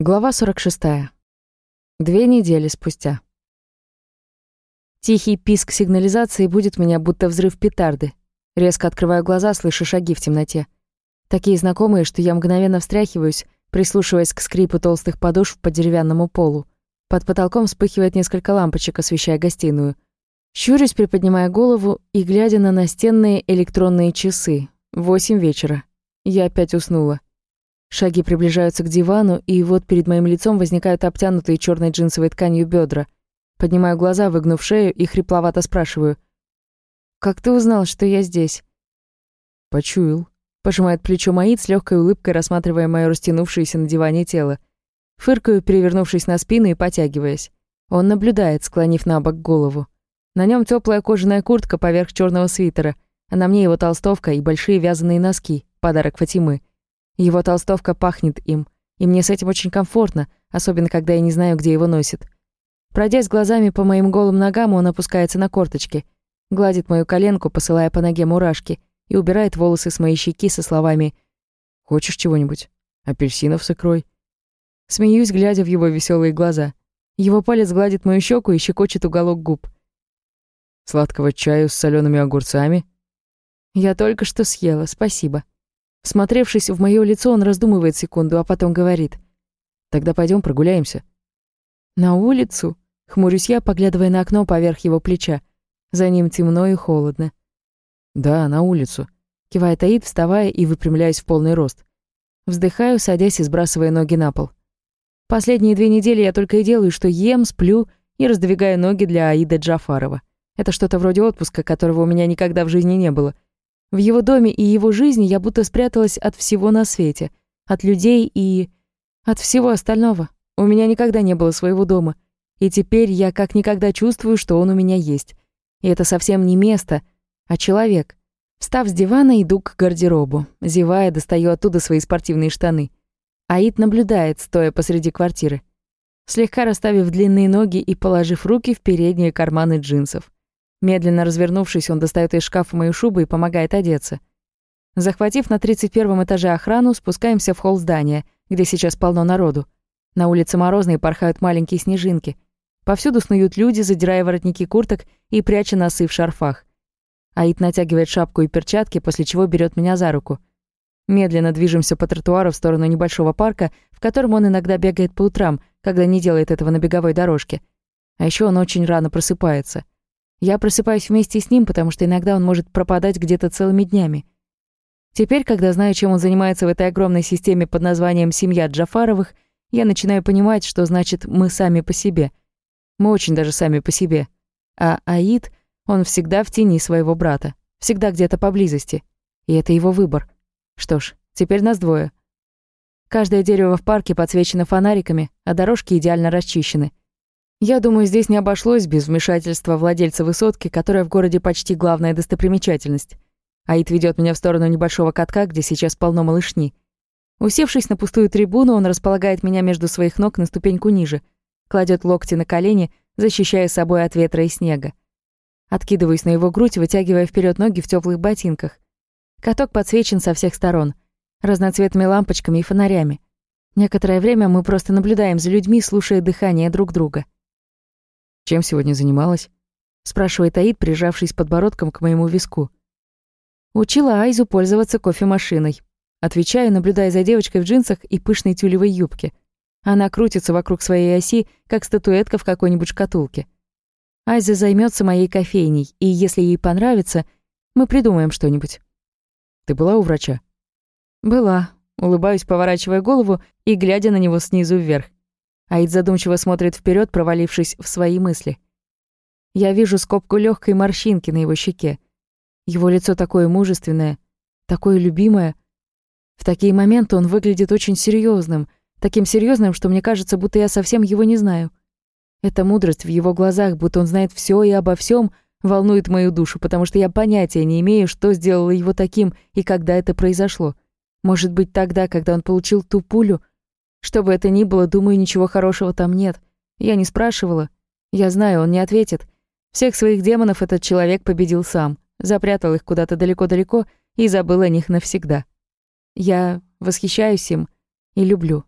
Глава 46. Две недели спустя. Тихий писк сигнализации будет меня, будто взрыв петарды. Резко открываю глаза, слышу шаги в темноте. Такие знакомые, что я мгновенно встряхиваюсь, прислушиваясь к скрипу толстых подошв по деревянному полу. Под потолком вспыхивает несколько лампочек, освещая гостиную. Щурюсь, приподнимая голову и глядя на настенные электронные часы. Восемь вечера. Я опять уснула. Шаги приближаются к дивану, и вот перед моим лицом возникают обтянутые черной джинсовой тканью бедра. Поднимаю глаза, выгнув шею, и хрипловато спрашиваю. «Как ты узнал, что я здесь?» «Почуял», — пожимает плечо Маид с легкой улыбкой, рассматривая мое растянувшееся на диване тело. Фыркаю, перевернувшись на спину и потягиваясь. Он наблюдает, склонив на бок голову. На нем теплая кожаная куртка поверх черного свитера, а на мне его толстовка и большие вязаные носки, подарок Фатимы. Его толстовка пахнет им, и мне с этим очень комфортно, особенно когда я не знаю, где его носит. Пройдясь глазами по моим голым ногам, он опускается на корточки, гладит мою коленку, посылая по ноге мурашки, и убирает волосы с моей щеки со словами «Хочешь чего-нибудь? Апельсинов с икрой?» Смеюсь, глядя в его веселые глаза. Его палец гладит мою щеку и щекочет уголок губ. «Сладкого чаю с солеными огурцами?» «Я только что съела, спасибо». Смотревшись в моё лицо, он раздумывает секунду, а потом говорит. «Тогда пойдем прогуляемся». «На улицу?» — хмурюсь я, поглядывая на окно поверх его плеча. За ним темно и холодно. «Да, на улицу», — кивает Аид, вставая и выпрямляясь в полный рост. Вздыхаю, садясь и сбрасывая ноги на пол. Последние две недели я только и делаю, что ем, сплю и раздвигаю ноги для Аида Джафарова. Это что-то вроде отпуска, которого у меня никогда в жизни не было. В его доме и его жизни я будто спряталась от всего на свете. От людей и... от всего остального. У меня никогда не было своего дома. И теперь я как никогда чувствую, что он у меня есть. И это совсем не место, а человек. Встав с дивана, иду к гардеробу. Зевая, достаю оттуда свои спортивные штаны. Аид наблюдает, стоя посреди квартиры. Слегка расставив длинные ноги и положив руки в передние карманы джинсов. Медленно развернувшись, он достает из шкафа мою шубу и помогает одеться. Захватив на 31 этаже охрану, спускаемся в холл здания, где сейчас полно народу. На улице морозные порхают маленькие снежинки. Повсюду снуют люди, задирая воротники курток и пряча носы в шарфах. Аид натягивает шапку и перчатки, после чего берет меня за руку. Медленно движемся по тротуару в сторону небольшого парка, в котором он иногда бегает по утрам, когда не делает этого на беговой дорожке. А еще он очень рано просыпается — я просыпаюсь вместе с ним, потому что иногда он может пропадать где-то целыми днями. Теперь, когда знаю, чем он занимается в этой огромной системе под названием «Семья Джафаровых», я начинаю понимать, что значит «мы сами по себе». Мы очень даже сами по себе. А Аид, он всегда в тени своего брата, всегда где-то поблизости. И это его выбор. Что ж, теперь нас двое. Каждое дерево в парке подсвечено фонариками, а дорожки идеально расчищены. Я думаю, здесь не обошлось без вмешательства владельца высотки, которая в городе почти главная достопримечательность. Аид ведет меня в сторону небольшого катка, где сейчас полно малышни. Усевшись на пустую трибуну, он располагает меня между своих ног на ступеньку ниже, кладет локти на колени, защищая собой от ветра и снега. Откидываюсь на его грудь, вытягивая вперед ноги в теплых ботинках. Каток подсвечен со всех сторон, разноцветными лампочками и фонарями. Некоторое время мы просто наблюдаем за людьми, слушая дыхание друг друга. «Чем сегодня занималась?» — спрашивает Аид, прижавшись подбородком к моему виску. «Учила Айзу пользоваться кофемашиной». Отвечаю, наблюдая за девочкой в джинсах и пышной тюлевой юбке. Она крутится вокруг своей оси, как статуэтка в какой-нибудь шкатулке. Айза займется моей кофейней, и если ей понравится, мы придумаем что-нибудь. «Ты была у врача?» «Была», улыбаюсь, поворачивая голову и глядя на него снизу вверх. Аид задумчиво смотрит вперед, провалившись в свои мысли. Я вижу скобку легкой морщинки на его щеке. Его лицо такое мужественное, такое любимое. В такие моменты он выглядит очень серьезным, таким серьезным, что мне кажется, будто я совсем его не знаю. Эта мудрость в его глазах, будто он знает все и обо всем, волнует мою душу, потому что я понятия не имею, что сделало его таким и когда это произошло. Может быть, тогда, когда он получил ту пулю, что бы это ни было, думаю, ничего хорошего там нет. Я не спрашивала. Я знаю, он не ответит. Всех своих демонов этот человек победил сам, запрятал их куда-то далеко-далеко и забыл о них навсегда. Я восхищаюсь им и люблю.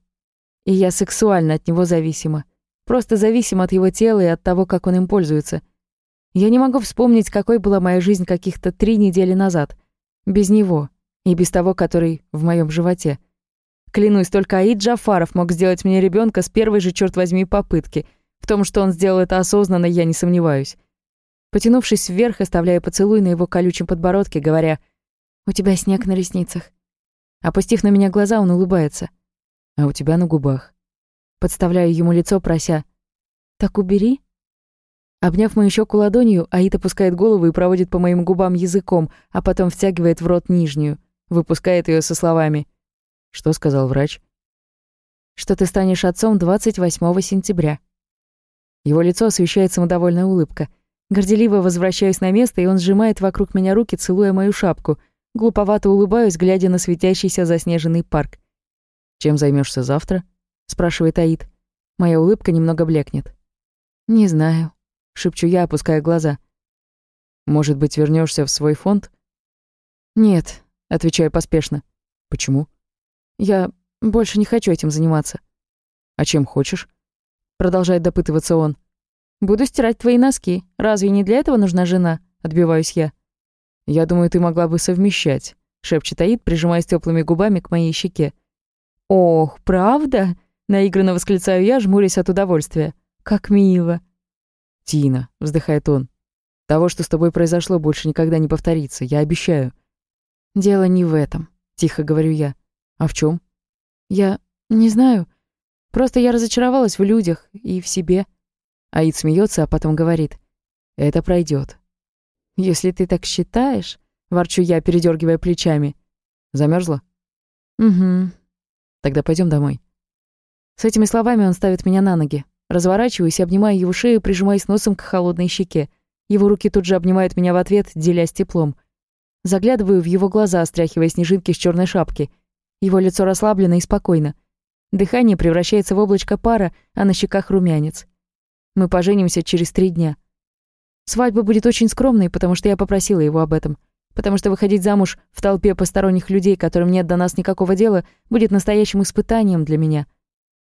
И я сексуально от него зависима. Просто зависима от его тела и от того, как он им пользуется. Я не могу вспомнить, какой была моя жизнь каких-то три недели назад. Без него. И без того, который в моем животе. Клянусь, только Аид Джафаров мог сделать мне ребенка с первой же, черт возьми, попытки. В том, что он сделал это осознанно, я не сомневаюсь. Потянувшись вверх, оставляя поцелуй на его колючем подбородке, говоря «У тебя снег на ресницах». Опустив на меня глаза, он улыбается. «А у тебя на губах». Подставляю ему лицо, прося «Так убери». Обняв мою щеку ладонью, Аид опускает голову и проводит по моим губам языком, а потом втягивает в рот нижнюю, выпускает ее со словами «Что сказал врач?» «Что ты станешь отцом 28 сентября». Его лицо освещает самодовольная улыбка. Горделиво возвращаюсь на место, и он сжимает вокруг меня руки, целуя мою шапку. Глуповато улыбаюсь, глядя на светящийся заснеженный парк. «Чем займешься завтра?» — спрашивает Аид. Моя улыбка немного блекнет. «Не знаю», — шепчу я, опуская глаза. «Может быть, вернешься в свой фонд?» «Нет», — отвечаю поспешно. «Почему?» «Я больше не хочу этим заниматься». «А чем хочешь?» Продолжает допытываться он. «Буду стирать твои носки. Разве не для этого нужна жена?» Отбиваюсь я. «Я думаю, ты могла бы совмещать», — шепчет Аид, прижимаясь теплыми губами к моей щеке. «Ох, правда?» — наигранно восклицаю я, жмурясь от удовольствия. «Как мило!» «Тина», — вздыхает он, — «того, что с тобой произошло, больше никогда не повторится, я обещаю». «Дело не в этом», — тихо говорю я. «А в чем? «Я не знаю. Просто я разочаровалась в людях и в себе». Аид смеется, а потом говорит. «Это пройдет. «Если ты так считаешь», — ворчу я, передергивая плечами. Замерзла? «Угу». «Тогда пойдем домой». С этими словами он ставит меня на ноги. Разворачиваюсь обнимаю его шею, прижимаясь носом к холодной щеке. Его руки тут же обнимают меня в ответ, делясь теплом. Заглядываю в его глаза, стряхивая снежинки с черной шапки. Его лицо расслаблено и спокойно. Дыхание превращается в облачко пара, а на щеках румянец. Мы поженимся через три дня. Свадьба будет очень скромной, потому что я попросила его об этом. Потому что выходить замуж в толпе посторонних людей, которым нет до нас никакого дела, будет настоящим испытанием для меня.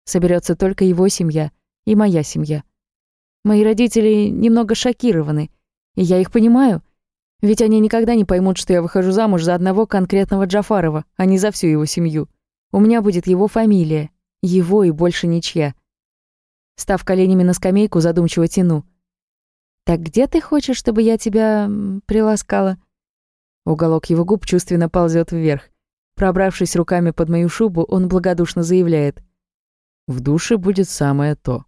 Соберется только его семья — и моя семья. Мои родители немного шокированы, и я их понимаю, ведь они никогда не поймут, что я выхожу замуж за одного конкретного Джафарова, а не за всю его семью. У меня будет его фамилия, его и больше ничья. Став коленями на скамейку, задумчиво тяну. «Так где ты хочешь, чтобы я тебя приласкала?» Уголок его губ чувственно ползет вверх. Пробравшись руками под мою шубу, он благодушно заявляет. «В душе будет самое то».